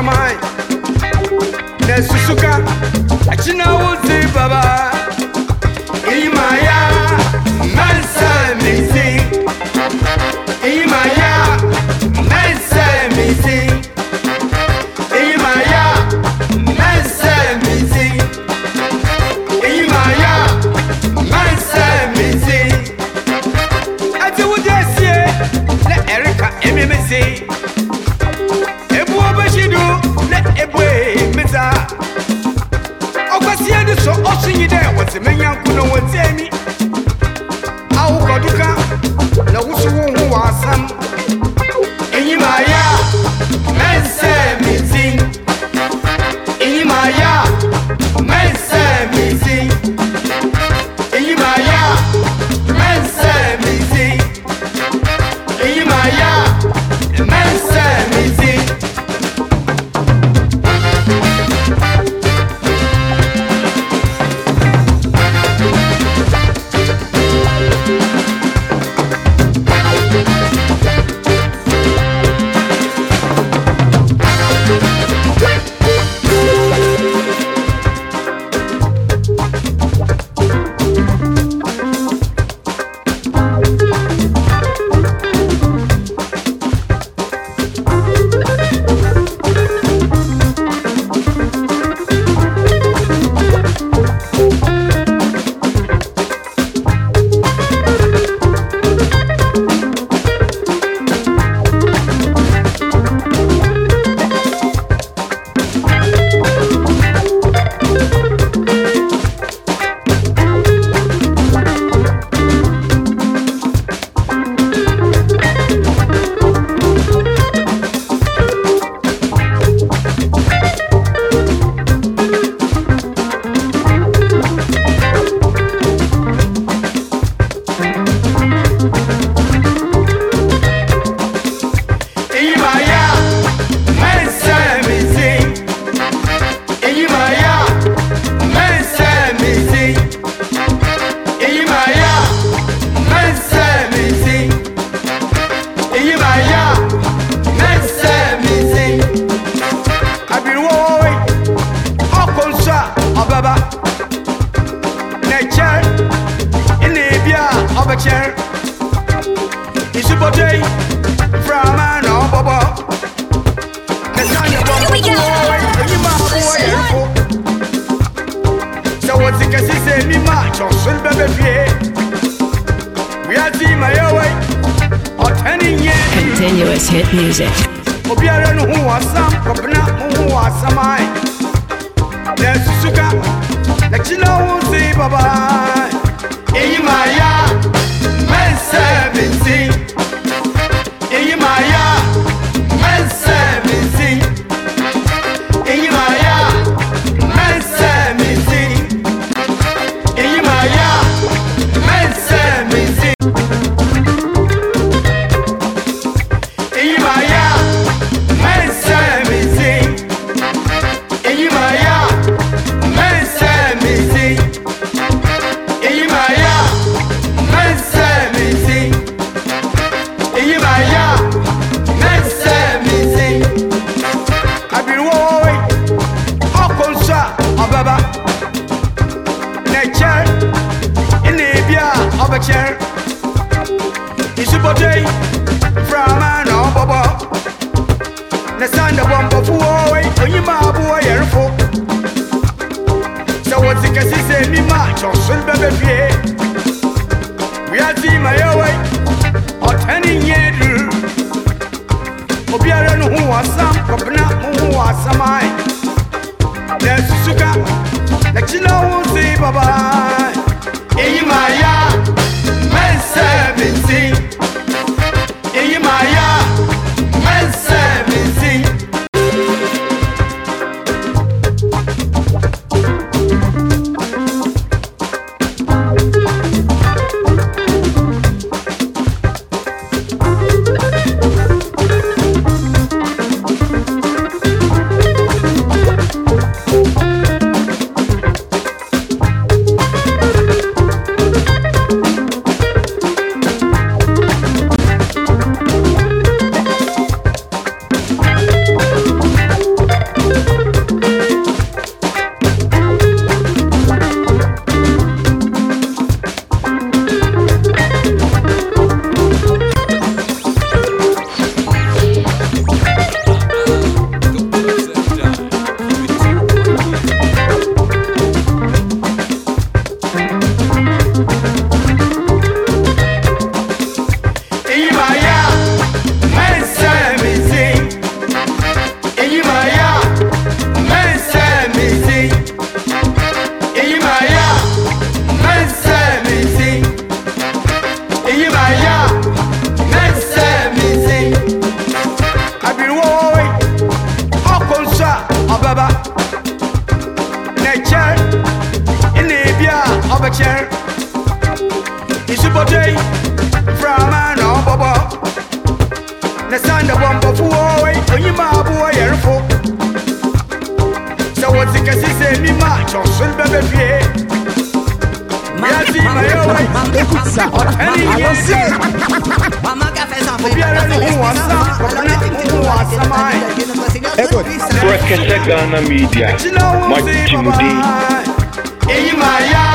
kamai eh. nesusuka achina udzi baba. chinyi dɛ wɔte menyanko no wɔtie mi awokɔduka na woso wo ho wɔ asɛm N'ekyẹ, ẹna ebi a ọbẹkyẹ. Isubọtẹ yi, furama na ọbọbọ. N'ẹsàn yẹ bọ Here we go. Enyima aboɔ yɛ mfo. Sɛ wɔte kɛse sɛ anim a kyɔnso no bɛbɛ fie. Wiase ma yɛwɔ yi, ɔtɛ ne nyɛ ni. Continuous hit music. obiara no ho wɔ asam kɔpena mo ho wɔ asam ae na asusuka na kyina wo chair. It's a day from an obobo. The sound of one before I when you my boy air for. So what's the case is any match or should be a We are team my way or turning year. Obiara no who was some, Kopna who was some. There's sugar. Let you know, say bye bye. In my yard. Mande kousa Alonsi Ghana Media. Mati Timudi Eyi Maya